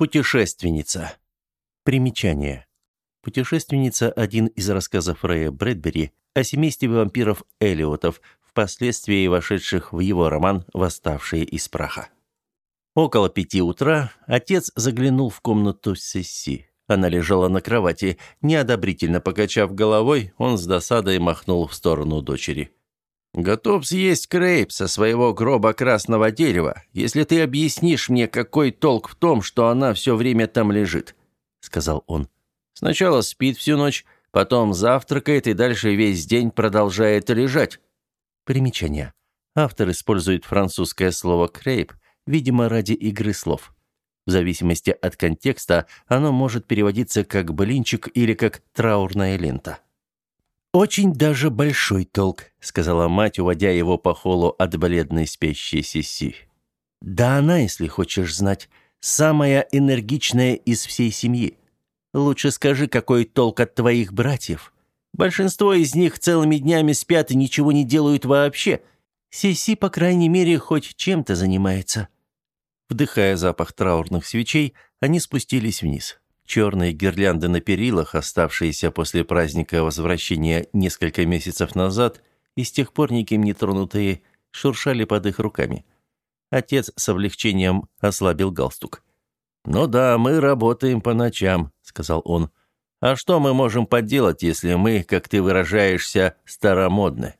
Путешественница. Примечание. Путешественница – один из рассказов Рэя Брэдбери о семействе вампиров Элиотов, впоследствии вошедших в его роман «Восставшие из праха». Около пяти утра отец заглянул в комнату Сесси. Она лежала на кровати. Неодобрительно покачав головой, он с досадой махнул в сторону дочери. Готов съесть крейп со своего гроба красного дерева, если ты объяснишь мне, какой толк в том, что она все время там лежит», — сказал он. «Сначала спит всю ночь, потом завтракает и дальше весь день продолжает лежать». Примечание. Автор использует французское слово «крейп», видимо, ради игры слов. В зависимости от контекста оно может переводиться как «блинчик» или как «траурная лента». «Очень даже большой толк», — сказала мать, уводя его по холу от бледной спящей Сиси. «Да она, если хочешь знать, самая энергичная из всей семьи. Лучше скажи, какой толк от твоих братьев. Большинство из них целыми днями спят и ничего не делают вообще. Сиси, по крайней мере, хоть чем-то занимается». Вдыхая запах траурных свечей, они спустились вниз. Черные гирлянды на перилах, оставшиеся после праздника возвращения несколько месяцев назад и с тех пор никем не тронутые, шуршали под их руками. Отец с облегчением ослабил галстук. «Ну да, мы работаем по ночам», — сказал он. «А что мы можем поделать, если мы, как ты выражаешься, старомодны?»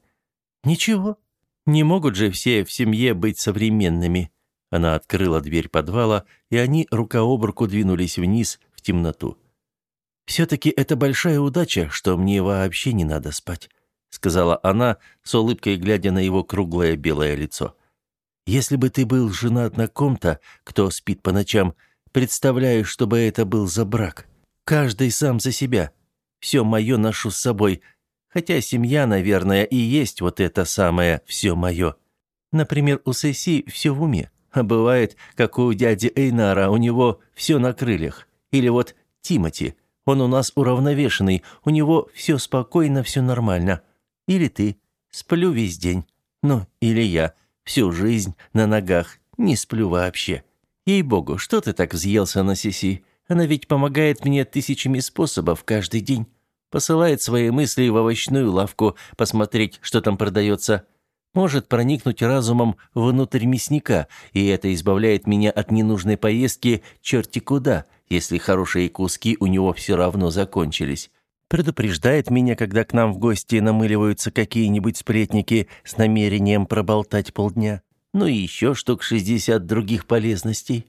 «Ничего. Не могут же все в семье быть современными». Она открыла дверь подвала, и они рука об руку двинулись вниз, темноту. «Все-таки это большая удача, что мне вообще не надо спать», сказала она, с улыбкой глядя на его круглое белое лицо. «Если бы ты был женат на ком-то, кто спит по ночам, представляю, что бы это был за брак. Каждый сам за себя. Все мое ношу с собой, хотя семья, наверное, и есть вот это самое «все мое». Например, у Сеси все в уме, а бывает, как у дяди Эйнара, у него все на крыльях. Или вот Тимати. Он у нас уравновешенный, у него все спокойно, все нормально. Или ты. Сплю весь день. Ну, или я. Всю жизнь на ногах. Не сплю вообще. Ей-богу, что ты так взъелся на Сиси? Она ведь помогает мне тысячами способов каждый день. Посылает свои мысли в овощную лавку посмотреть, что там продается может проникнуть разумом внутрь мясника, и это избавляет меня от ненужной поездки черти куда, если хорошие куски у него все равно закончились. Предупреждает меня, когда к нам в гости намыливаются какие-нибудь сплетники с намерением проболтать полдня. Ну и еще штук шестьдесят других полезностей.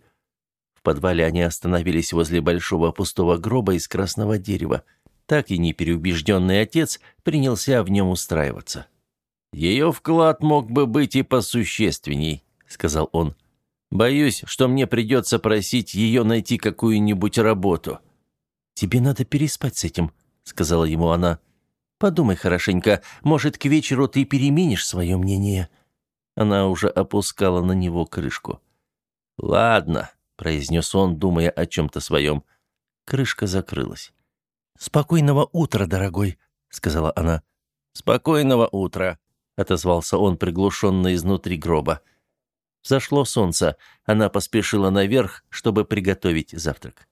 В подвале они остановились возле большого пустого гроба из красного дерева. Так и не переубежденный отец принялся в нем устраиваться. «Ее вклад мог бы быть и посущественней», — сказал он. «Боюсь, что мне придется просить ее найти какую-нибудь работу». «Тебе надо переспать с этим», — сказала ему она. «Подумай хорошенько, может, к вечеру ты переменишь свое мнение». Она уже опускала на него крышку. «Ладно», — произнес он, думая о чем-то своем. Крышка закрылась. «Спокойного утра, дорогой», — сказала она. «Спокойного утра», отозвался он приглушенно изнутри гроба. Зашло солнце. Она поспешила наверх, чтобы приготовить завтрак.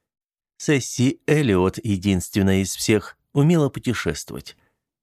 Сесси Эллиот, единственная из всех, умела путешествовать.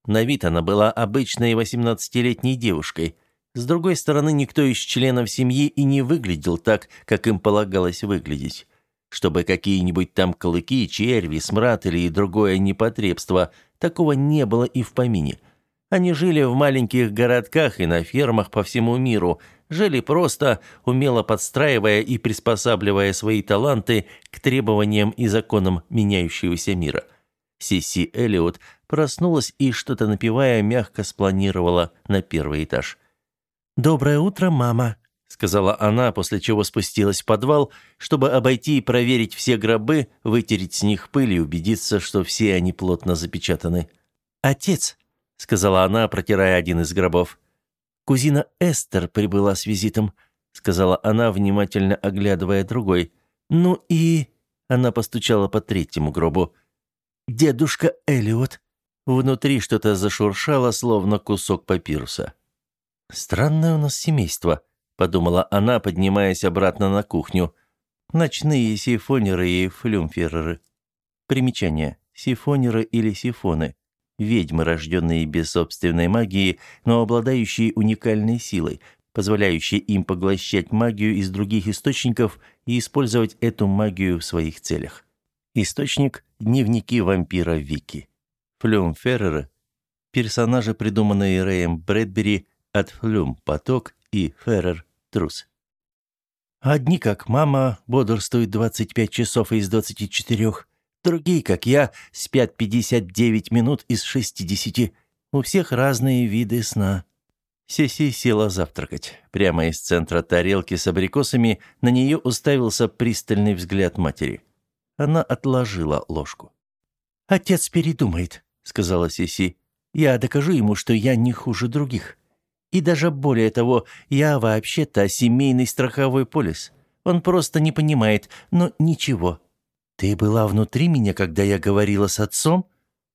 На вид она была обычной восемнадцатилетней девушкой. С другой стороны, никто из членов семьи и не выглядел так, как им полагалось выглядеть. Чтобы какие-нибудь там клыки, черви, смрад или другое непотребство, такого не было и в помине – они жили в маленьких городках и на фермах по всему миру, жили просто, умело подстраивая и приспосабливая свои таланты к требованиям и законам меняющегося мира. Сиси Эллиот проснулась и, что-то напивая, мягко спланировала на первый этаж. «Доброе утро, мама», — сказала она, после чего спустилась в подвал, чтобы обойти и проверить все гробы, вытереть с них пыль и убедиться, что все они плотно запечатаны. «Отец», — сказала она, протирая один из гробов. «Кузина Эстер прибыла с визитом», — сказала она, внимательно оглядывая другой. «Ну и...» — она постучала по третьему гробу. «Дедушка Элиот». Внутри что-то зашуршало, словно кусок папируса. «Странное у нас семейство», — подумала она, поднимаясь обратно на кухню. Ночные сифонеры и флюмфереры. Примечание. Сифонеры или сифоны. Ведьмы, рожденные без собственной магии, но обладающие уникальной силой, позволяющей им поглощать магию из других источников и использовать эту магию в своих целях. Источник – дневники вампира Вики. Флюмфереры – персонажи, придуманные Рэем Брэдбери от флюм – поток и феррер – трус. Одни, как мама, бодрствуют 25 часов из 24, другие, как я, спят 59 минут из 60. У всех разные виды сна. Сеси села завтракать. Прямо из центра тарелки с абрикосами на нее уставился пристальный взгляд матери. Она отложила ложку. «Отец передумает», — сказала Сиси. «Я докажу ему, что я не хуже других. И даже более того, я вообще-то семейный страховой полис. Он просто не понимает, но ничего». «Ты была внутри меня, когда я говорила с отцом?»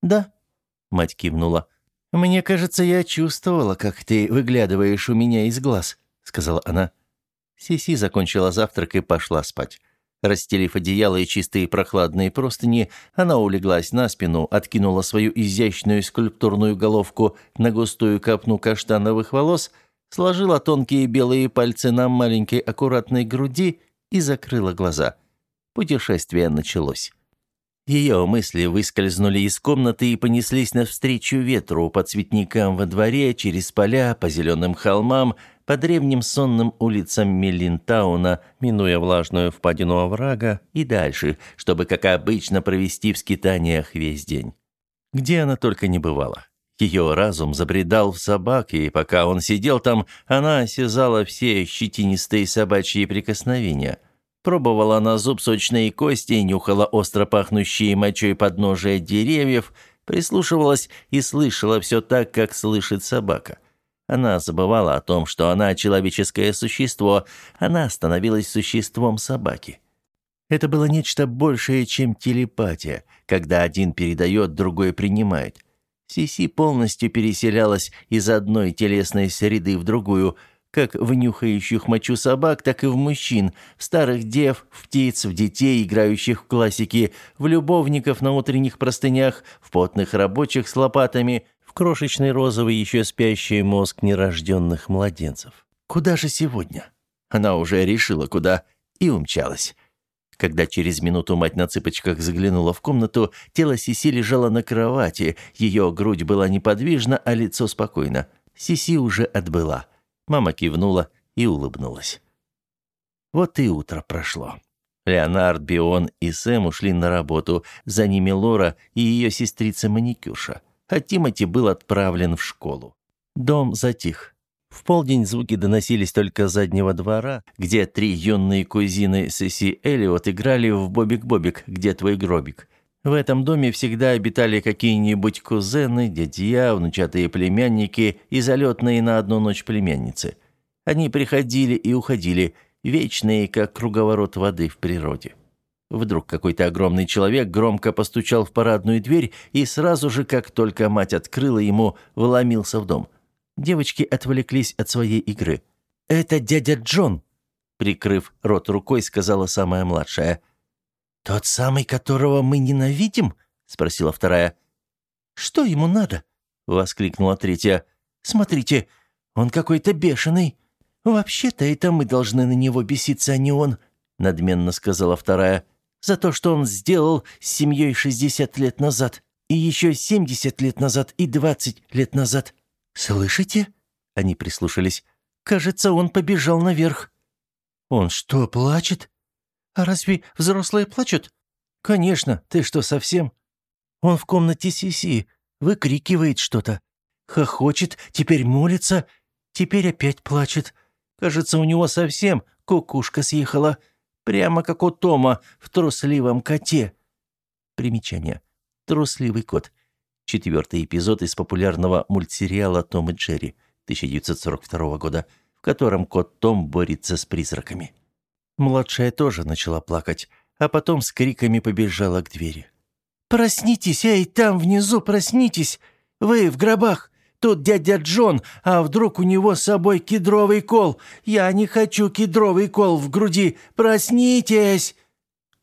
«Да», — мать кивнула. «Мне кажется, я чувствовала, как ты выглядываешь у меня из глаз», — сказала она. Сиси закончила завтрак и пошла спать. Расстелив одеяло и чистые прохладные простыни, она улеглась на спину, откинула свою изящную скульптурную головку на густую капну каштановых волос, сложила тонкие белые пальцы на маленькой аккуратной груди и закрыла глаза. Путешествие началось. Ее мысли выскользнули из комнаты и понеслись навстречу ветру по цветникам во дворе, через поля, по зеленым холмам, по древним сонным улицам Миллинтауна, минуя влажную впадину оврага, и дальше, чтобы, как обычно, провести в скитаниях весь день. Где она только не бывала. Ее разум забредал в собак, и пока он сидел там, она осязала все щетинистые собачьи прикосновения – Пробовала на зуб сочные кости, нюхала остро пахнущие мочой подножия деревьев, прислушивалась и слышала все так, как слышит собака. Она забывала о том, что она человеческое существо, она становилась существом собаки. Это было нечто большее, чем телепатия, когда один передает, другой принимает. Сиси полностью переселялась из одной телесной среды в другую – как в нюхающих мочу собак, так и в мужчин, в старых дев, в птиц, в детей, играющих в классики, в любовников на утренних простынях, в потных рабочих с лопатами, в крошечный розовый еще спящий мозг нерожденных младенцев. Куда же сегодня? Она уже решила, куда, и умчалась. Когда через минуту мать на цыпочках заглянула в комнату, тело Сиси лежало на кровати, ее грудь была неподвижна, а лицо спокойно. Сиси уже отбыла. Мама кивнула и улыбнулась. Вот и утро прошло. Леонард, Бион и Сэм ушли на работу, за ними Лора и ее сестрица-маникюрша, а Тимати был отправлен в школу. Дом затих. В полдень звуки доносились только с заднего двора, где три юные кузины Сесси Эллиот играли в «Бобик-бобик, где твой гробик?». В этом доме всегда обитали какие-нибудь кузены, дядья, внучатые племянники и залетные на одну ночь племянницы. Они приходили и уходили, вечные, как круговорот воды в природе. Вдруг какой-то огромный человек громко постучал в парадную дверь и сразу же, как только мать открыла ему, вломился в дом. Девочки отвлеклись от своей игры. «Это дядя Джон!» Прикрыв рот рукой, сказала самая младшая – «Тот самый, которого мы ненавидим?» — спросила вторая. «Что ему надо?» — воскликнула третья. «Смотрите, он какой-то бешеный. Вообще-то это мы должны на него беситься, а не он», — надменно сказала вторая. «За то, что он сделал с семьей 60 лет назад, и еще 70 лет назад, и 20 лет назад. Слышите?» Они прислушались. «Кажется, он побежал наверх». «Он что, плачет?» «А разве взрослые плачут?» «Конечно, ты что, совсем?» «Он в комнате Сиси, выкрикивает что-то. Хохочет, теперь молится, теперь опять плачет. Кажется, у него совсем кукушка съехала. Прямо как у Тома в трусливом коте». Примечание. «Трусливый кот». Четвертый эпизод из популярного мультсериала «Том и Джерри» 1942 года, в котором кот Том борется с призраками. Младшая тоже начала плакать, а потом с криками побежала к двери. «Проснитесь, эй, там внизу, проснитесь! Вы в гробах! Тут дядя Джон, а вдруг у него с собой кедровый кол? Я не хочу кедровый кол в груди. Проснитесь!»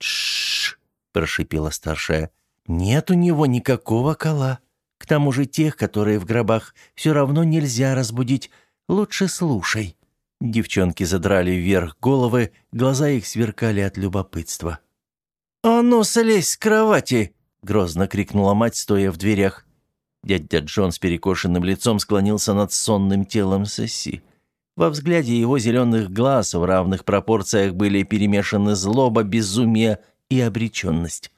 «Тш-ш-ш!» прошипела старшая. «Нет у него никакого кола. К тому же тех, которые в гробах, все равно нельзя разбудить. Лучше слушай». Девчонки задрали вверх головы, глаза их сверкали от любопытства. «А ну, слезь с кровати!» — грозно крикнула мать, стоя в дверях. Дядя Джон с перекошенным лицом склонился над сонным телом Сесси. Во взгляде его зеленых глаз в равных пропорциях были перемешаны злоба, безумие и обреченность.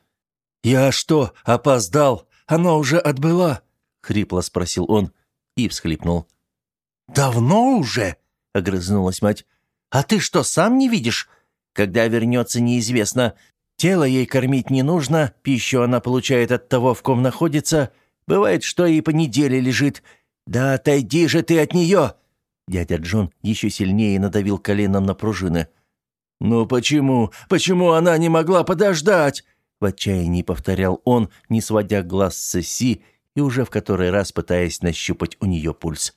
«Я что, опоздал? Она уже отбыла?» — хрипло спросил он и всхлипнул. «Давно уже?» — огрызнулась мать. «А ты что, сам не видишь? Когда вернется, неизвестно. Тело ей кормить не нужно, пищу она получает от того, в ком находится. Бывает, что и по неделе лежит. Да отойди же ты от нее!» Дядя Джон еще сильнее надавил коленом на пружины. «Ну почему? Почему она не могла подождать?» В отчаянии повторял он, не сводя глаз с Си и уже в который раз пытаясь нащупать у нее пульс.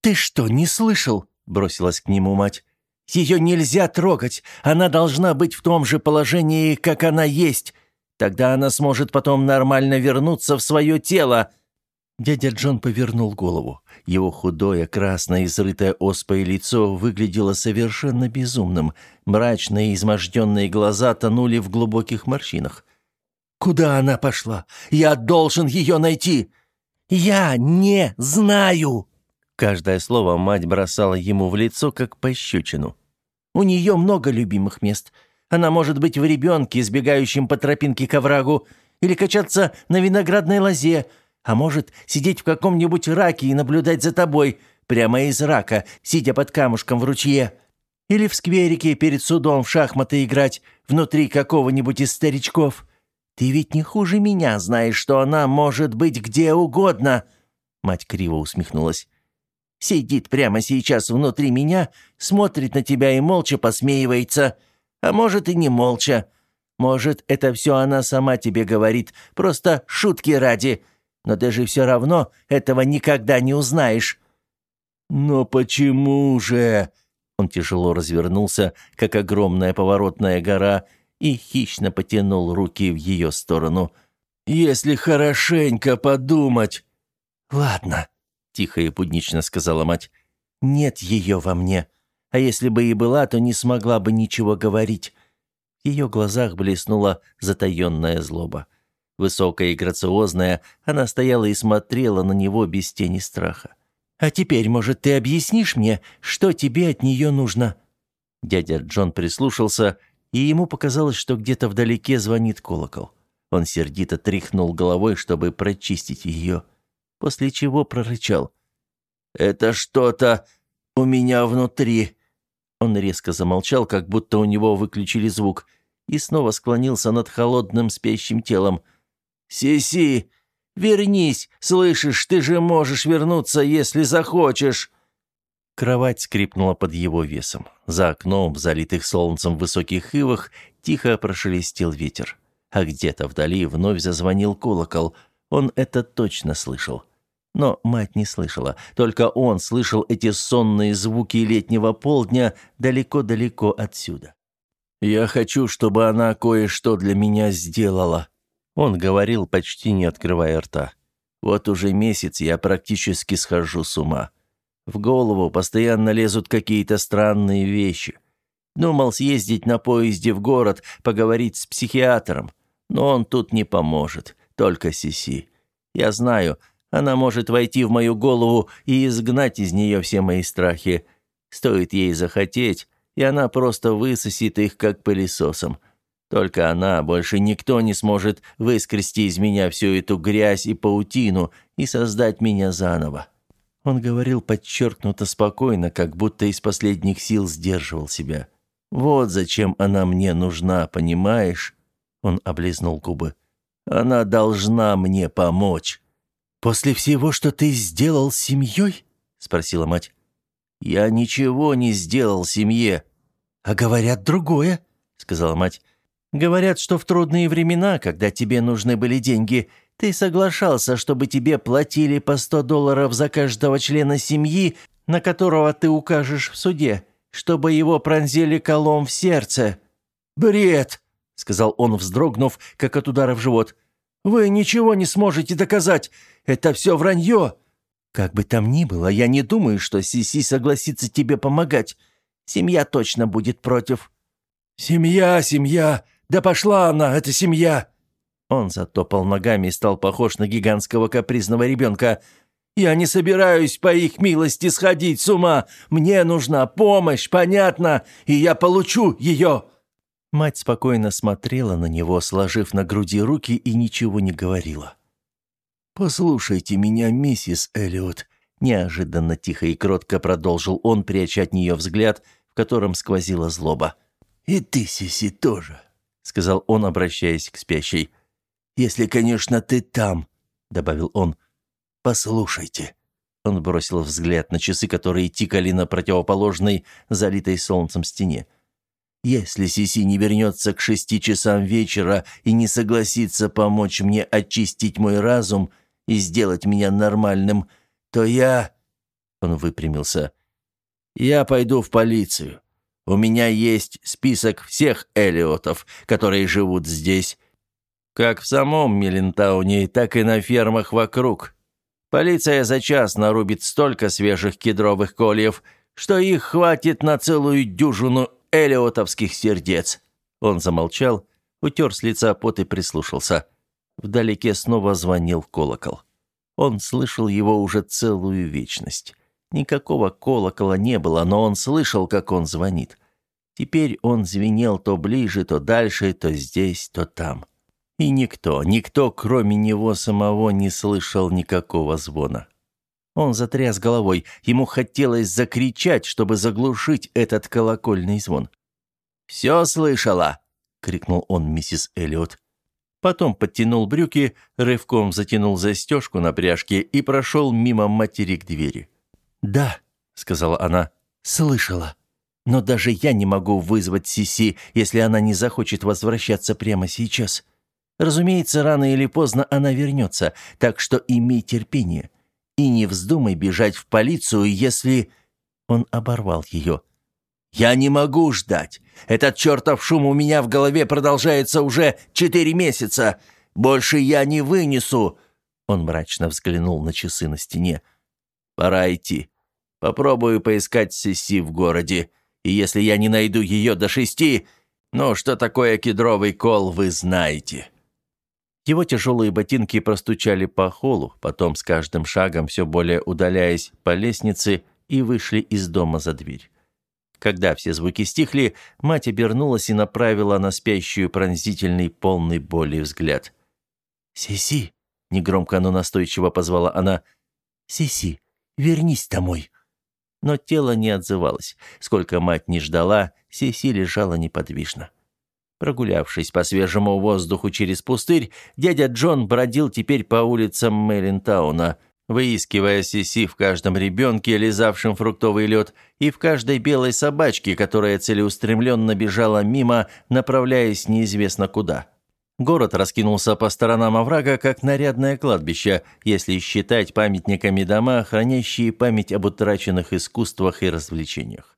«Ты что, не слышал?» – бросилась к нему мать. «Ее нельзя трогать. Она должна быть в том же положении, как она есть. Тогда она сможет потом нормально вернуться в свое тело». Дядя Джон повернул голову. Его худое, красное, изрытое оспой лицо выглядело совершенно безумным. Мрачные, изможденные глаза тонули в глубоких морщинах. «Куда она пошла? Я должен ее найти!» «Я не знаю!» Каждое слово мать бросала ему в лицо, как пощечину. «У нее много любимых мест. Она может быть в ребенке, сбегающем по тропинке к оврагу, или качаться на виноградной лозе, а может сидеть в каком-нибудь раке и наблюдать за тобой, прямо из рака, сидя под камушком в ручье. Или в скверике перед судом в шахматы играть, внутри какого-нибудь из старичков. Ты ведь не хуже меня знаешь, что она может быть где угодно». Мать криво усмехнулась. «Сидит прямо сейчас внутри меня, смотрит на тебя и молча посмеивается. А может, и не молча. Может, это все она сама тебе говорит, просто шутки ради» но ты же все равно этого никогда не узнаешь». «Но почему же?» Он тяжело развернулся, как огромная поворотная гора, и хищно потянул руки в ее сторону. «Если хорошенько подумать...» «Ладно», — тихо и буднично сказала мать. «Нет ее во мне. А если бы и была, то не смогла бы ничего говорить». В ее глазах блеснула затаенная злоба. Высокая и грациозная, она стояла и смотрела на него без тени страха. «А теперь, может, ты объяснишь мне, что тебе от нее нужно?» Дядя Джон прислушался, и ему показалось, что где-то вдалеке звонит колокол. Он сердито тряхнул головой, чтобы прочистить ее, после чего прорычал. «Это что-то у меня внутри!» Он резко замолчал, как будто у него выключили звук, и снова склонился над холодным спящим телом – «Си-си, вернись, слышишь, ты же можешь вернуться, если захочешь!» Кровать скрипнула под его весом. За окном, залитых солнцем в высоких ивах, тихо прошелестел ветер. А где-то вдали вновь зазвонил колокол. Он это точно слышал. Но мать не слышала. Только он слышал эти сонные звуки летнего полдня далеко-далеко отсюда. «Я хочу, чтобы она кое-что для меня сделала», он говорил, почти не открывая рта. «Вот уже месяц я практически схожу с ума. В голову постоянно лезут какие-то странные вещи. Думал съездить на поезде в город, поговорить с психиатром. Но он тут не поможет, только Сиси. Я знаю, она может войти в мою голову и изгнать из нее все мои страхи. Стоит ей захотеть, и она просто высосет их, как пылесосом. Только она, больше никто не сможет выскрести из меня всю эту грязь и паутину и создать меня заново». Он говорил подчеркнуто спокойно, как будто из последних сил сдерживал себя. «Вот зачем она мне нужна, понимаешь?» Он облизнул губы. «Она должна мне помочь». «После всего, что ты сделал с семьей?» — спросила мать. «Я ничего не сделал семье». «А говорят другое», — сказала мать. Говорят, что в трудные времена, когда тебе нужны были деньги, Ты соглашался, чтобы тебе платили по 100 долларов за каждого члена семьи, на которого ты укажешь в суде, чтобы его пронзили колом в сердце». «Бред!» — сказал он, вздрогнув, как от удара в живот. «Вы ничего не сможете доказать. Это все вранье». «Как бы там ни было, я не думаю, что Сиси согласится тебе помогать. Семья точно будет против». «Семья, семья! Да пошла она, эта семья!» Он затопал ногами и стал похож на гигантского капризного ребенка. «Я не собираюсь по их милости сходить с ума. Мне нужна помощь, понятно, и я получу ее!» Мать спокойно смотрела на него, сложив на груди руки, и ничего не говорила. «Послушайте меня, миссис Эллиот», — неожиданно тихо и кротко продолжил он, пряча от нее взгляд, в котором сквозила злоба. «И ты, Сиси, тоже», — сказал он, обращаясь к спящей. Если, конечно, ты там», — добавил он. «Послушайте». Он бросил взгляд на часы, которые тикали на противоположной, залитой солнцем стене. «Если Сиси не вернется к шести часам вечера и не согласится помочь мне очистить мой разум и сделать меня нормальным, то я...» Он выпрямился. «Я пойду в полицию. У меня есть список всех Элиотов, которые живут здесь, как в самом Милентауне, так и на фермах вокруг. Полиция за час нарубит столько свежих кедровых кольев, что их хватит на целую дюжину элиотовских сердец». Он замолчал, утер с лица пот и прислушался. Вдалеке снова звонил колокол. Он слышал его уже целую вечность. Никакого колокола не было, но он слышал, как он звонит. Теперь он звенел то ближе, то дальше, то здесь, то там. И никто, никто, кроме него самого, не слышал никакого звона. Он затряс головой, ему хотелось закричать, чтобы заглушить этот колокольный звон. «Все слышала!» — крикнул он миссис Эллиот. Потом подтянул брюки, рывком затянул застежку на пряжке и прошел мимо матери к двери. «Да», — сказала она, — «слышала. Но даже я не могу вызвать Сиси, если она не захочет возвращаться прямо сейчас. Разумеется, рано или поздно она вернется, так что имей терпение. И не вздумай бежать в полицию, если...» Он оборвал ее. «Я не могу ждать. Этот чертов шум у меня в голове продолжается уже четыре месяца. Больше я не вынесу!» Он мрачно взглянул на часы на стене. «Пора идти. Попробую поискать Сиси в городе. И если я не найду ее до шести, ну, что такое кедровый кол, вы знаете». Его тяжелые ботинки простучали по холу, потом с каждым шагом все более удаляясь по лестнице и вышли из дома за дверь. Когда все звуки стихли, мать обернулась и направила на спящую пронзительный, полный боли взгляд. «Сиси!» — негромко, но настойчиво позвала она. «Сиси, вернись домой!» Но тело не отзывалось. Сколько мать не ждала, Сиси лежала неподвижно. Прогулявшись по свежему воздуху через пустырь, дядя Джон бродил теперь по улицам Меллинтауна, выискивая Сиси в каждом ребенке, лизавшем фруктовый лед, и в каждой белой собачке, которая целеустремленно бежала мимо, направляясь неизвестно куда. Город раскинулся по сторонам оврага, как нарядное кладбище, если считать памятниками дома, хранящие память об утраченных искусствах и развлечениях.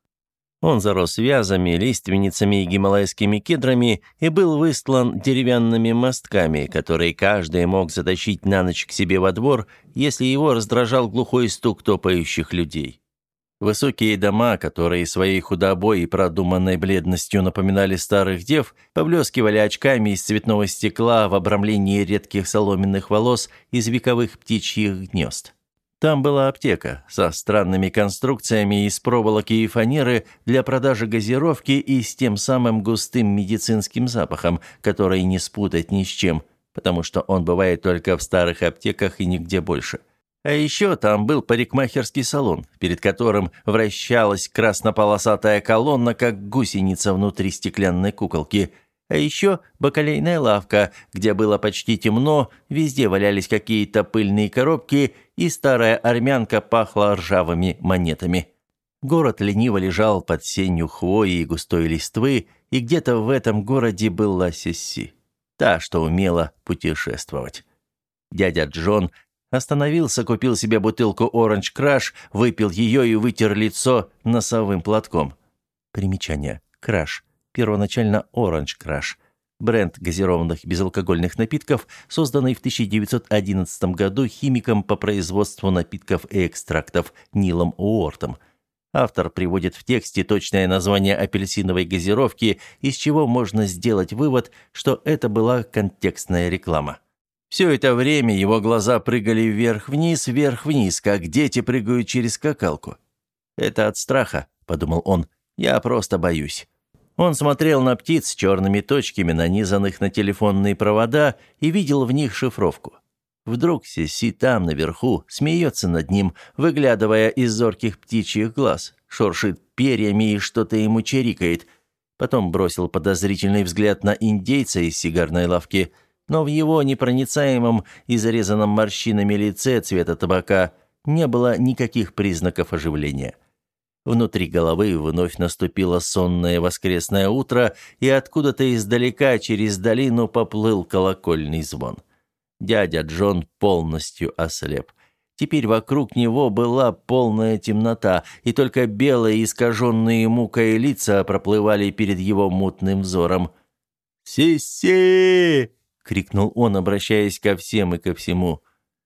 Он зарос вязами, лиственницами и гималайскими кедрами и был выстлан деревянными мостками, которые каждый мог затащить на ночь к себе во двор, если его раздражал глухой стук топающих людей. Высокие дома, которые своей худобой и продуманной бледностью напоминали старых дев, поблескивали очками из цветного стекла в обрамлении редких соломенных волос из вековых птичьих гнезд. Там была аптека со странными конструкциями из проволоки и фанеры для продажи газировки и с тем самым густым медицинским запахом, который не спутать ни с чем, потому что он бывает только в старых аптеках и нигде больше. А еще там был парикмахерский салон, перед которым вращалась краснополосатая колонна, как гусеница внутри стеклянной куколки – а еще бакалейная лавка, где было почти темно, везде валялись какие-то пыльные коробки, и старая армянка пахла ржавыми монетами. Город лениво лежал под сенью хвои и густой листвы, и где-то в этом городе была Сесси, та, что умела путешествовать. Дядя Джон остановился, купил себе бутылку Orange Crush, выпил ее и вытер лицо носовым платком. Примечание. Crush. Первоначально Orange Crush. Бренд газированных безалкогольных напитков, созданный в 1911 году химиком по производству напитков и экстрактов Нилом Уортом. Автор приводит в тексте точное название апельсиновой газировки, из чего можно сделать вывод, что это была контекстная реклама. Все это время его глаза прыгали вверх-вниз, вверх-вниз, как дети прыгают через скакалку. «Это от страха», — подумал он, — «я просто боюсь». Он смотрел на птиц с черными точками, нанизанных на телефонные провода, и видел в них шифровку. Вдруг Сиси там, наверху, смеется над ним, выглядывая из зорких птичьих глаз, шуршит перьями и что-то ему чирикает. Потом бросил подозрительный взгляд на индейца из сигарной лавки, но в его непроницаемом и зарезанном морщинами лице цвета табака не было никаких признаков оживления. Внутри головы вновь наступило сонное воскресное утро, и откуда-то издалека через долину поплыл колокольный звон. Дядя Джон полностью ослеп. Теперь вокруг него была полная темнота, и только белые искаженные мукой лица проплывали перед его мутным взором. «Си-си!» — крикнул он, обращаясь ко всем и ко всему.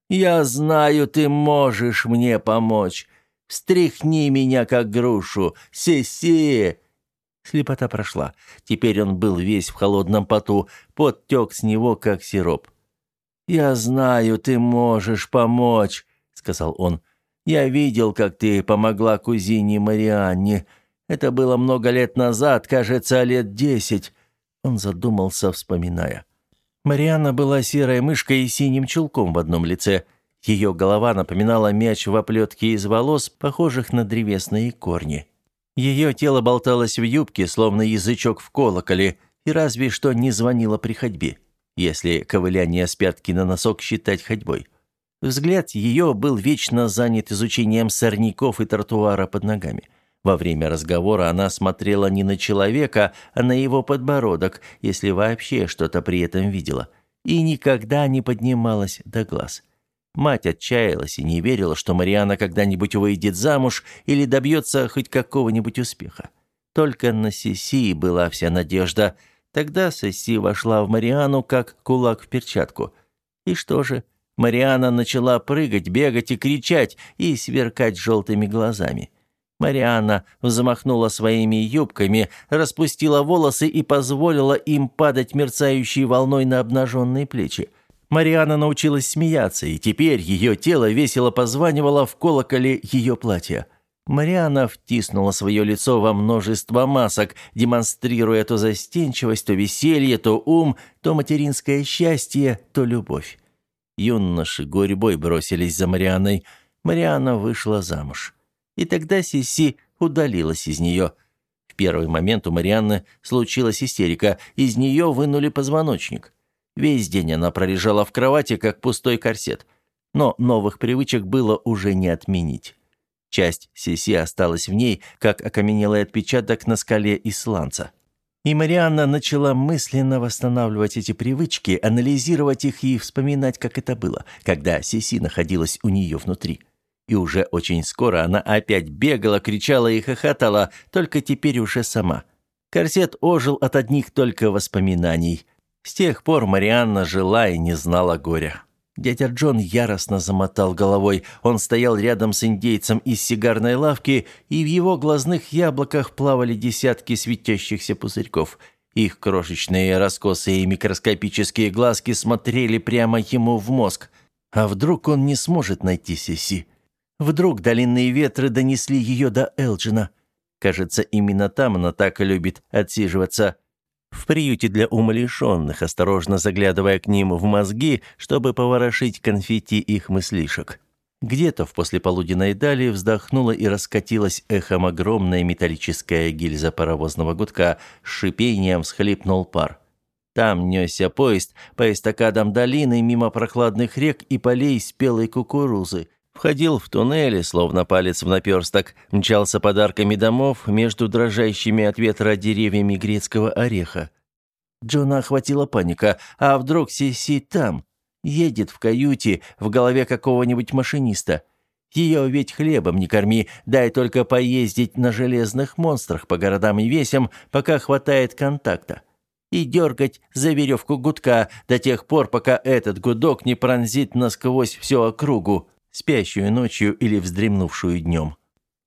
«Я знаю, ты можешь мне помочь. Стряхни меня, как грушу! Си-си!» Слепота прошла. Теперь он был весь в холодном поту, пот тек с него, как сироп. «Я знаю, ты можешь помочь», — сказал он. «Я видел, как ты помогла кузине Марианне. Это было много лет назад, кажется, лет десять». Он задумался, вспоминая. Марианна была серой мышкой и синим чулком в одном лице — ее голова напоминала мяч в оплетке из волос, похожих на древесные корни. Ее тело болталось в юбке, словно язычок в колоколе, и разве что не звонило при ходьбе, если ковыляние с пятки на носок считать ходьбой. Взгляд ее был вечно занят изучением сорняков и тротуара под ногами. Во время разговора она смотрела не на человека, а на его подбородок, если вообще что-то при этом видела, и никогда не поднималась до глаз. Мать отчаялась и не верила, что Мариана когда-нибудь выйдет замуж или добьется хоть какого-нибудь успеха. Только на Сиси была вся надежда. Тогда Сиси вошла в Мариану как кулак в перчатку. И что же? Мариана начала прыгать, бегать и кричать, и сверкать желтыми глазами. Марианна взмахнула своими юбками, распустила волосы и позволила им падать мерцающей волной на обнаженные плечи. Мариана научилась смеяться, и теперь ее тело весело позванивало в колоколе ее платья. Мариана втиснула свое лицо во множество масок, демонстрируя то застенчивость, то веселье, то ум, то материнское счастье, то любовь. Юноши гурьбой бросились за Марианой. Мариана вышла замуж. И тогда Сиси удалилась из нее. В первый момент у Марианны случилась истерика, из нее вынули позвоночник. Весь день она пролежала в кровати, как пустой корсет. Но новых привычек было уже не отменить. Часть Сиси осталась в ней, как окаменелый отпечаток на скале исландца. И Марианна начала мысленно восстанавливать эти привычки, анализировать их и вспоминать, как это было, когда Сиси находилась у нее внутри. И уже очень скоро она опять бегала, кричала и хохотала, только теперь уже сама. Корсет ожил от одних только воспоминаний. С тех пор Марианна жила и не знала горя. Дядя Джон яростно замотал головой. Он стоял рядом с индейцем из сигарной лавки, и в его глазных яблоках плавали десятки светящихся пузырьков. Их крошечные раскосые микроскопические глазки смотрели прямо ему в мозг. А вдруг он не сможет найти Сиси? Вдруг долинные ветры донесли ее до Элджина? Кажется, именно там она так и любит отсиживаться в приюте для умалишенных, осторожно заглядывая к ним в мозги, чтобы поворошить конфетти их мыслишек. Где-то в послеполуденной дали вздохнула и раскатилась эхом огромная металлическая гильза паровозного гудка, с шипением всхлипнул пар. Там несся поезд по эстакадам долины мимо прохладных рек и полей спелой кукурузы, Входил в туннели, словно палец в наперсток, мчался подарками домов между дрожащими от ветра деревьями грецкого ореха. Джона охватила паника. А вдруг Сиси там? Едет в каюте в голове какого-нибудь машиниста. Ее ведь хлебом не корми, дай только поездить на железных монстрах по городам и весям, пока хватает контакта. И дергать за веревку гудка до тех пор, пока этот гудок не пронзит насквозь всю округу, спящую ночью или вздремнувшую днем.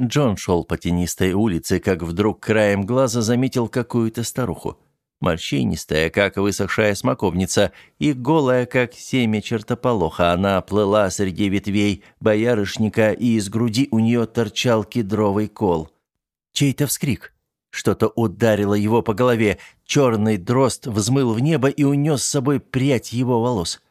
Джон шел по тенистой улице, как вдруг краем глаза заметил какую-то старуху морщинистая, как высохшая смоковница, и голая, как семя чертополоха. Она плыла среди ветвей боярышника, и из груди у нее торчал кедровый кол. Чей-то вскрик. Что-то ударило его по голове. Черный дрозд взмыл в небо и унес с собой прядь его волос.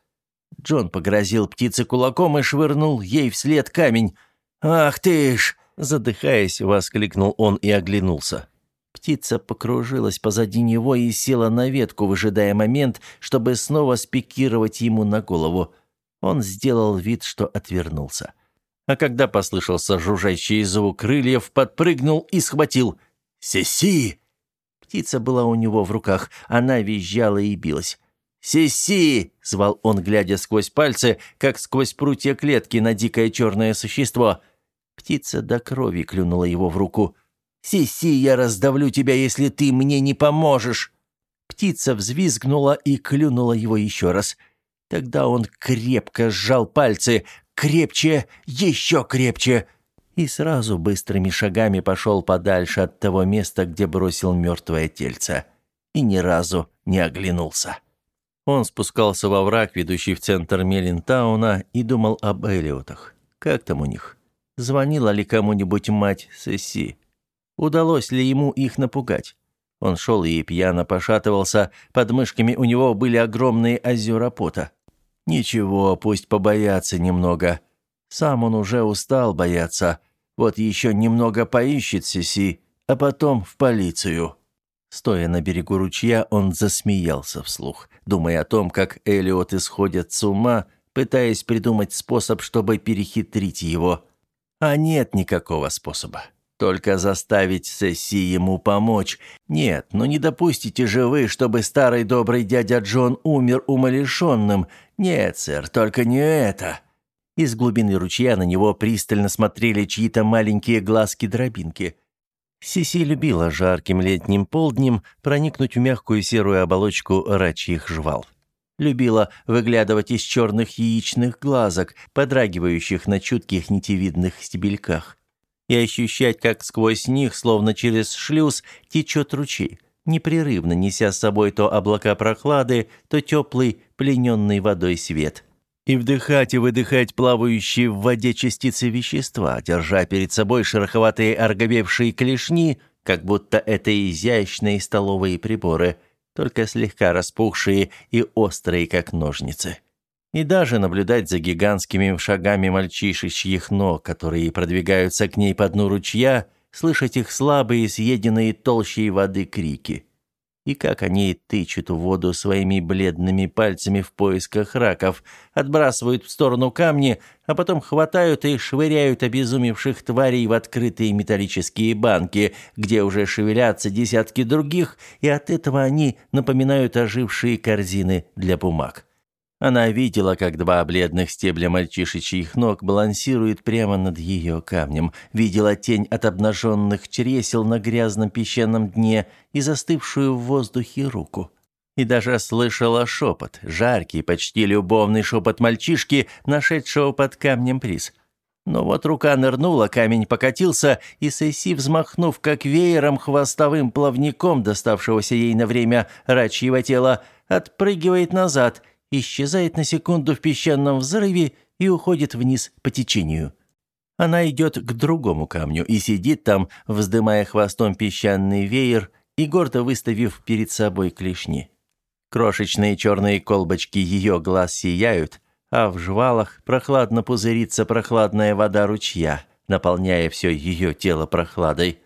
Джон погрозил птице кулаком и швырнул ей вслед камень. «Ах ты ж!» Задыхаясь, воскликнул он и оглянулся. Птица покружилась позади него и села на ветку, выжидая момент, чтобы снова спикировать ему на голову. Он сделал вид, что отвернулся. А когда послышался жужжащий звук крыльев, подпрыгнул и схватил. «Сиси!» Птица была у него в руках, она визжала и билась. «Сиси!» — звал он, глядя сквозь пальцы, как сквозь прутья клетки на дикое черное существо. Птица до крови клюнула его в руку. Сиси, я раздавлю тебя, если ты мне не поможешь!» Птица взвизгнула и клюнула его еще раз. Тогда он крепко сжал пальцы, крепче, еще крепче, и сразу быстрыми шагами пошел подальше от того места, где бросил мертвое тельце, и ни разу не оглянулся. Он спускался во враг, ведущий в центр Мелинтауна, и думал об Элиотах. Как там у них? Звонила ли кому-нибудь мать Сесси? Удалось ли ему их напугать? Он шел и пьяно пошатывался, под мышками у него были огромные озера пота. Ничего, пусть побоятся немного. Сам он уже устал бояться. Вот еще немного поищет Сиси, а потом в полицию. Стоя на берегу ручья, он засмеялся вслух, думая о том, как Элиот исходит с ума, пытаясь придумать способ, чтобы перехитрить его. А нет никакого способа. Только заставить Сесси ему помочь. Нет, ну не допустите же вы, чтобы старый добрый дядя Джон умер умалишенным. Нет, сэр, только не это». Из глубины ручья на него пристально смотрели чьи-то маленькие глазки-дробинки. Сиси любила жарким летним полднем проникнуть в мягкую серую оболочку рачьих жвал. Любила выглядывать из черных яичных глазок, подрагивающих на чутких нитевидных стебельках и ощущать, как сквозь них, словно через шлюз, течет ручей, непрерывно неся с собой то облака прохлады, то теплый, плененный водой свет. И вдыхать и выдыхать плавающие в воде частицы вещества, держа перед собой шероховатые орговевшие клешни, как будто это изящные столовые приборы, только слегка распухшие и острые, как ножницы и даже наблюдать за гигантскими шагами мальчишечьих ног, которые продвигаются к ней по дну ручья, слышать их слабые, съеденные толщей воды крики. И как они тычут в воду своими бледными пальцами в поисках раков, отбрасывают в сторону камни, а потом хватают и швыряют обезумевших тварей в открытые металлические банки, где уже шевелятся десятки других, и от этого они напоминают ожившие корзины для бумаг. Она видела, как два бледных стебля мальчишечьих ног балансируют прямо над ее камнем, видела тень от обнаженных чресел на грязном песчаном дне и застывшую в воздухе руку. И даже слышала шепот, жаркий, почти любовный шепот мальчишки, нашедшего под камнем приз. Но вот рука нырнула, камень покатился, и Сесси, взмахнув как веером хвостовым плавником, доставшегося ей на время рачьего тела, отпрыгивает назад — исчезает на секунду в песчаном взрыве и уходит вниз по течению. Она идет к другому камню и сидит там, вздымая хвостом песчаный веер и гордо выставив перед собой клешни. Крошечные черные колбочки ее глаз сияют, а в жвалах прохладно пузырится прохладная вода ручья, наполняя все ее тело прохладой.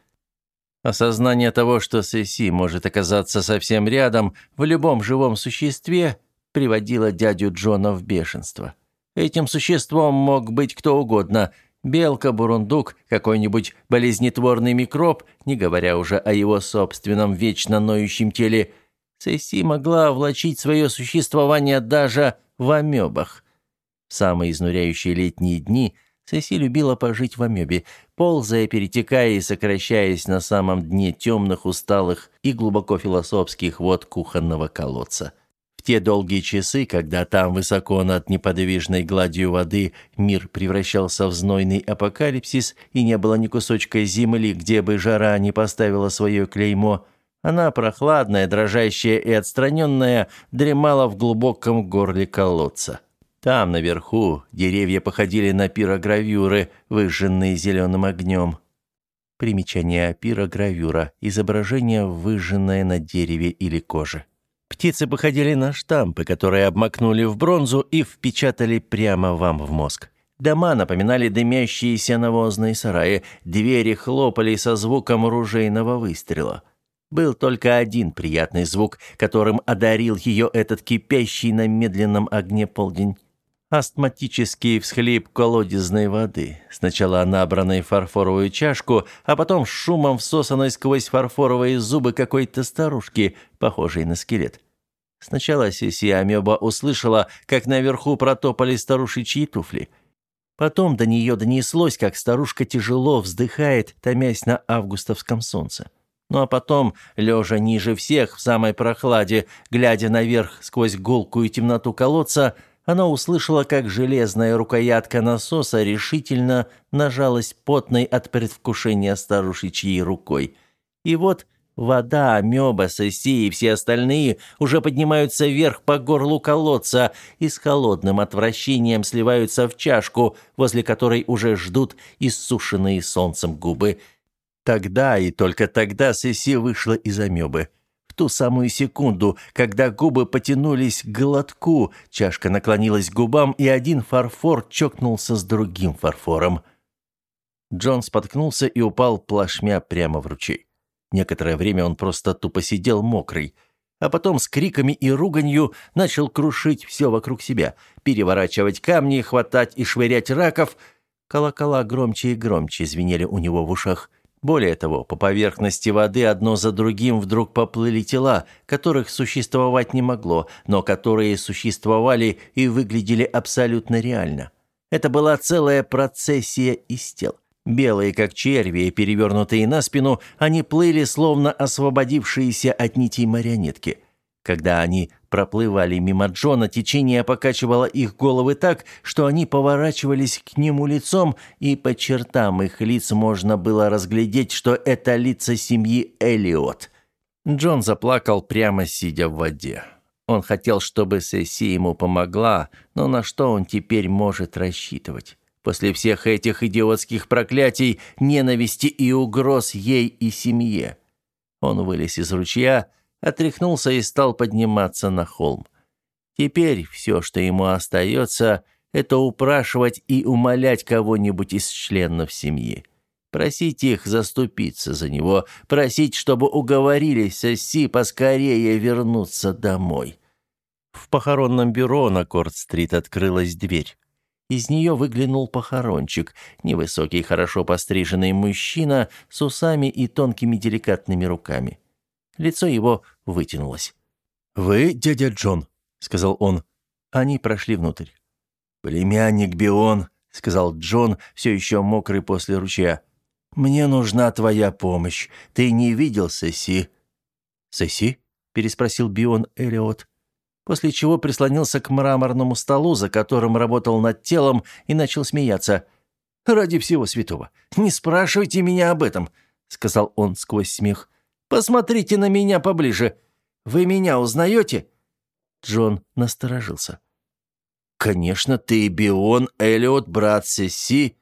Осознание того, что Сесси может оказаться совсем рядом в любом живом существе, приводило дядю Джона в бешенство. Этим существом мог быть кто угодно – белка, бурундук, какой-нибудь болезнетворный микроб, не говоря уже о его собственном вечно ноющем теле. Сесси могла влачить свое существование даже в амебах. В самые изнуряющие летние дни Сеси любила пожить в амебе, ползая, перетекая и сокращаясь на самом дне темных, усталых и глубоко философских вод кухонного колодца. Те долгие часы, когда там высоко над неподвижной гладью воды мир превращался в знойный апокалипсис и не было ни кусочка земли, где бы жара не поставила свое клеймо, она, прохладная, дрожащая и отстраненная, дремала в глубоком горле колодца. Там, наверху, деревья походили на пирогравюры, выжженные зеленым огнем. Примечание пирогравюра – изображение, выжженное на дереве или коже. Птицы походили на штампы, которые обмакнули в бронзу и впечатали прямо вам в мозг. Дома напоминали дымящиеся навозные сараи, двери хлопали со звуком ружейного выстрела. Был только один приятный звук, которым одарил ее этот кипящий на медленном огне полдень. Астматический всхлип колодезной воды. Сначала набранной фарфоровую чашку, а потом шумом всосанной сквозь фарфоровые зубы какой-то старушки, похожей на скелет. Сначала Сиси Амеба услышала, как наверху протопали старушечьи туфли. Потом до нее донеслось, как старушка тяжело вздыхает, томясь на августовском солнце. Ну а потом, лежа ниже всех в самой прохладе, глядя наверх сквозь гулкую темноту колодца, она услышала, как железная рукоятка насоса решительно нажалась потной от предвкушения старушечьей рукой. И вот вода, амеба, соси и все остальные уже поднимаются вверх по горлу колодца и с холодным отвращением сливаются в чашку, возле которой уже ждут иссушенные солнцем губы. Тогда и только тогда Сеси вышла из амебы ту самую секунду, когда губы потянулись к глотку, чашка наклонилась к губам, и один фарфор чокнулся с другим фарфором. Джон споткнулся и упал плашмя прямо в ручей. Некоторое время он просто тупо сидел мокрый, а потом с криками и руганью начал крушить все вокруг себя, переворачивать камни, хватать и швырять раков. Колокола громче и громче звенели у него в ушах. Более того, по поверхности воды одно за другим вдруг поплыли тела, которых существовать не могло, но которые существовали и выглядели абсолютно реально. Это была целая процессия из тел. Белые, как черви, перевернутые на спину, они плыли, словно освободившиеся от нитей марионетки – когда они проплывали мимо Джона, течение покачивало их головы так, что они поворачивались к нему лицом, и по чертам их лиц можно было разглядеть, что это лица семьи Элиот. Джон заплакал прямо сидя в воде. Он хотел, чтобы Сесси ему помогла, но на что он теперь может рассчитывать? После всех этих идиотских проклятий, ненависти и угроз ей и семье. Он вылез из ручья, отряхнулся и стал подниматься на холм. Теперь все, что ему остается, это упрашивать и умолять кого-нибудь из членов семьи. Просить их заступиться за него, просить, чтобы уговорили Сесси поскорее вернуться домой. В похоронном бюро на Корт-стрит открылась дверь. Из нее выглянул похорончик, невысокий, хорошо постриженный мужчина с усами и тонкими деликатными руками. Лицо его вытянулось. «Вы дядя Джон?» — сказал он. Они прошли внутрь. «Племянник Бион», — сказал Джон, все еще мокрый после ручья. «Мне нужна твоя помощь. Ты не видел Сесси?» «Сесси?» — переспросил Бион Элиот. После чего прислонился к мраморному столу, за которым работал над телом, и начал смеяться. «Ради всего святого, не спрашивайте меня об этом», — сказал он сквозь смех. Посмотрите на меня поближе. Вы меня узнаете?» Джон насторожился. «Конечно, ты Бион Эллиот, брат Сесси».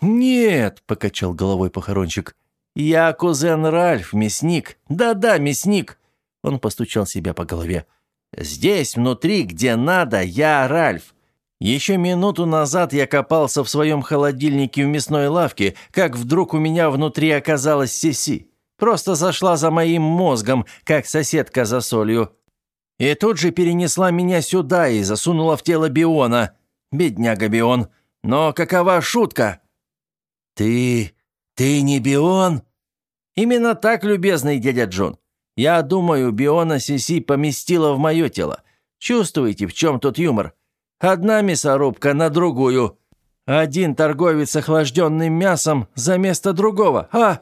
«Нет», — покачал головой похоронщик. «Я кузен Ральф, мясник. Да-да, мясник». Он постучал себя по голове. «Здесь, внутри, где надо, я Ральф. Еще минуту назад я копался в своем холодильнике в мясной лавке, как вдруг у меня внутри оказалась Сеси. Просто зашла за моим мозгом, как соседка за солью. И тут же перенесла меня сюда и засунула в тело Биона. Бедняга Бион. Но какова шутка? Ты... ты не Бион? Именно так, любезный дядя Джон. Я думаю, Биона Сиси поместила в мое тело. Чувствуете, в чем тут юмор? Одна мясорубка на другую. Один торговец охлажденным мясом за место другого, а?»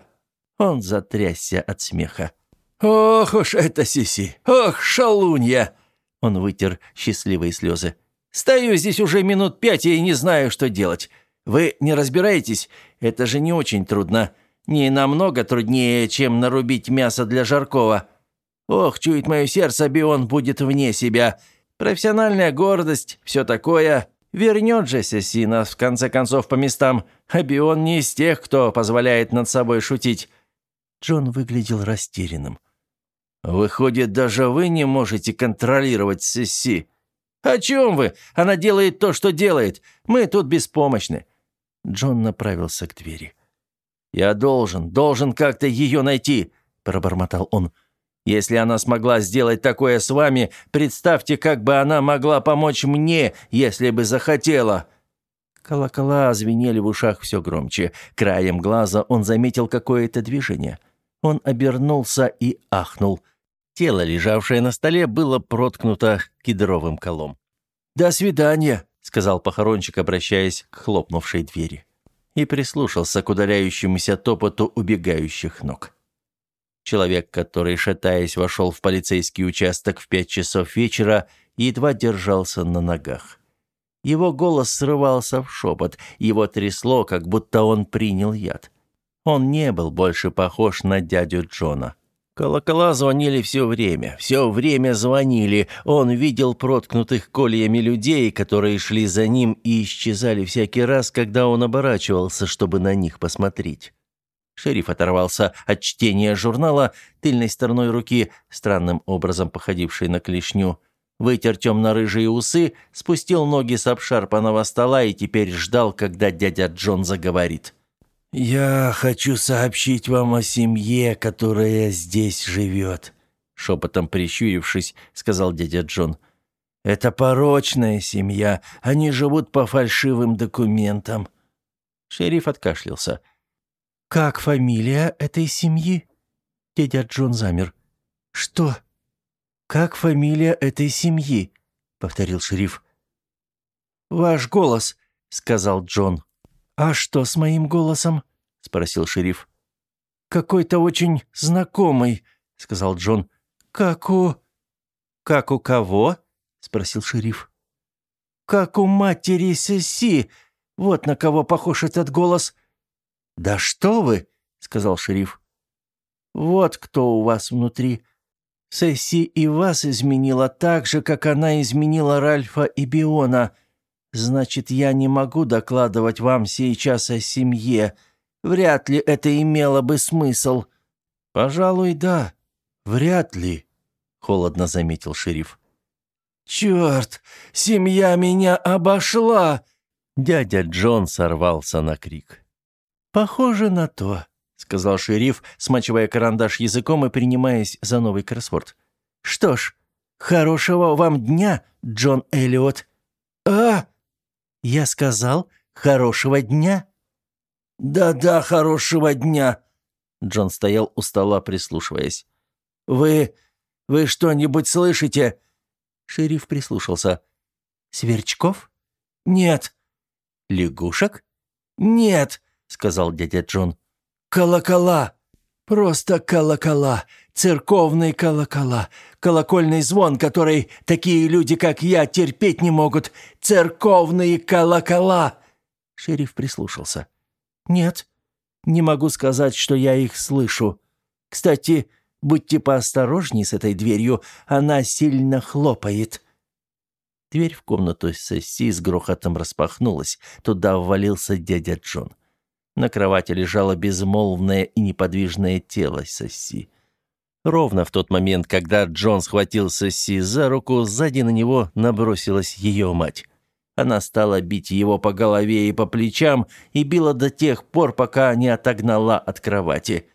Он затрясся от смеха. «Ох уж это Сиси! Ох, шалунья!» Он вытер счастливые слезы. «Стою здесь уже минут пять и не знаю, что делать. Вы не разбираетесь? Это же не очень трудно. Не намного труднее, чем нарубить мясо для жаркого. Ох, чует мое сердце, Бион будет вне себя. Профессиональная гордость, все такое. Вернет же Сеси нас, в конце концов, по местам. А Бион не из тех, кто позволяет над собой шутить». Джон выглядел растерянным. «Выходит, даже вы не можете контролировать Сесси?» «О чем вы? Она делает то, что делает. Мы тут беспомощны». Джон направился к двери. «Я должен, должен как-то ее найти», – пробормотал он. «Если она смогла сделать такое с вами, представьте, как бы она могла помочь мне, если бы захотела». Колокола звенели в ушах все громче. Краем глаза он заметил какое-то движение. Он обернулся и ахнул. Тело, лежавшее на столе, было проткнуто кедровым колом. «До свидания», — сказал похоронщик, обращаясь к хлопнувшей двери и прислушался к удаляющемуся топоту убегающих ног. Человек, который, шатаясь, вошел в полицейский участок в пять часов вечера, едва держался на ногах. Его голос срывался в шепот, его трясло, как будто он принял яд. Он не был больше похож на дядю Джона. Колокола звонили все время, все время звонили. Он видел проткнутых кольями людей, которые шли за ним и исчезали всякий раз, когда он оборачивался, чтобы на них посмотреть. Шериф оторвался от чтения журнала тыльной стороной руки, странным образом походившей на клешню, вытер темно-рыжие усы, спустил ноги с обшарпанного стола и теперь ждал, когда дядя Джон заговорит. «Я хочу сообщить вам о семье, которая здесь живет», — шепотом прищурившись, сказал дядя Джон. «Это порочная семья. Они живут по фальшивым документам». Шериф откашлялся. «Как фамилия этой семьи?» Дядя Джон замер. «Что? Как фамилия этой семьи?» — повторил шериф. «Ваш голос», — сказал Джон. «А что с моим голосом?» — спросил шериф. «Какой-то очень знакомый», — сказал Джон. «Как у...» «Как у кого?» — спросил шериф. «Как у матери Сесси. Вот на кого похож этот голос». «Да что вы!» — сказал шериф. «Вот кто у вас внутри. Сесси и вас изменила так же, как она изменила Ральфа и Биона. Значит, я не могу докладывать вам сейчас о семье. Вряд ли это имело бы смысл». «Пожалуй, да. Вряд ли», — холодно заметил шериф. «Черт! Семья меня обошла!» Дядя Джон сорвался на крик. «Похоже на то», — сказал шериф, смачивая карандаш языком и принимаясь за новый кроссворд. «Что ж, хорошего вам дня, Джон Эллиот». «А?» «Я сказал, хорошего дня». «Да-да, хорошего дня!» Джон стоял у стола, прислушиваясь. «Вы... вы что-нибудь слышите?» Шериф прислушался. «Сверчков?» «Нет». «Лягушек?» «Нет», — сказал дядя Джон. «Колокола! Просто колокола! Церковные колокола! Колокольный звон, который такие люди, как я, терпеть не могут! Церковные колокола!» Шериф прислушался. «Нет, не могу сказать, что я их слышу. Кстати, будьте поосторожней с этой дверью, она сильно хлопает». Дверь в комнату Сесси с грохотом распахнулась. Туда ввалился дядя Джон. На кровати лежало безмолвное и неподвижное тело Сесси. Ровно в тот момент, когда Джон схватил Сесси за руку, сзади на него набросилась ее мать. Она стала бить его по голове и по плечам и била до тех пор, пока не отогнала от кровати.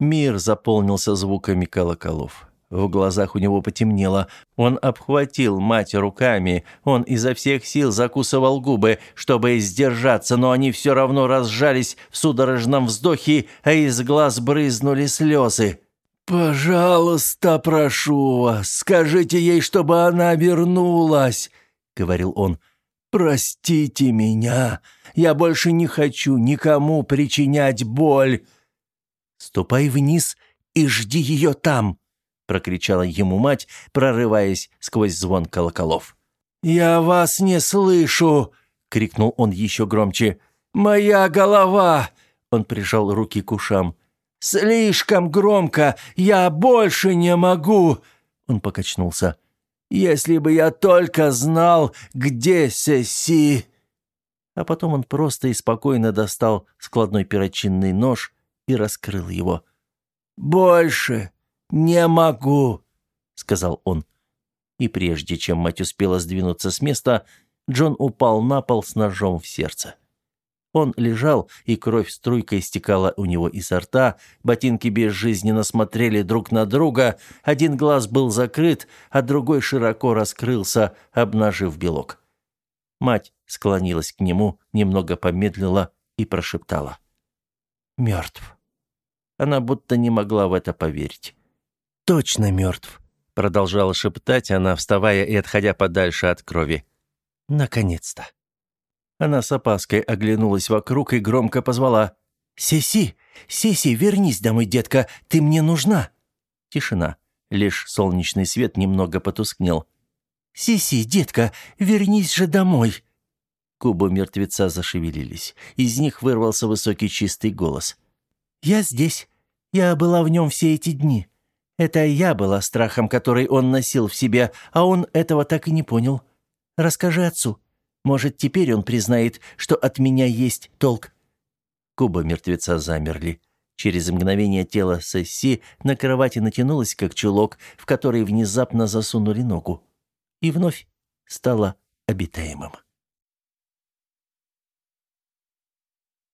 Мир заполнился звуками колоколов. В глазах у него потемнело. Он обхватил мать руками. Он изо всех сил закусывал губы, чтобы сдержаться, но они все равно разжались в судорожном вздохе, а из глаз брызнули слезы. «Пожалуйста, прошу вас, скажите ей, чтобы она вернулась», — говорил он. Простите меня. Я больше не хочу никому причинять боль». «Ступай вниз и жди ее там», — прокричала ему мать, прорываясь сквозь звон колоколов. «Я вас не слышу!» — крикнул он еще громче. «Моя голова!» — он прижал руки к ушам. «Слишком громко! Я больше не могу!» Он покачнулся. «Если бы я только знал, где Сеси!» А потом он просто и спокойно достал складной перочинный нож и раскрыл его. «Больше не могу!» — сказал он. И прежде чем мать успела сдвинуться с места, Джон упал на пол с ножом в сердце. Он лежал, и кровь струйкой стекала у него изо рта, ботинки безжизненно смотрели друг на друга, один глаз был закрыт, а другой широко раскрылся, обнажив белок. Мать склонилась к нему, немного помедлила и прошептала. «Мертв». Она будто не могла в это поверить. «Точно мертв», — продолжала шептать она, вставая и отходя подальше от крови. «Наконец-то». Она с опаской оглянулась вокруг и громко позвала. «Сиси! Сиси, вернись домой, детка! Ты мне нужна!» Тишина. Лишь солнечный свет немного потускнел. «Сиси, детка, вернись же домой!» Губы мертвеца зашевелились. Из них вырвался высокий чистый голос. «Я здесь. Я была в нем все эти дни. Это я была страхом, который он носил в себе, а он этого так и не понял. Расскажи отцу. Может, теперь он признает, что от меня есть толк?» Губы мертвеца замерли. Через мгновение тело Сесси на кровати натянулось, как чулок, в который внезапно засунули ногу. И вновь стало обитаемым.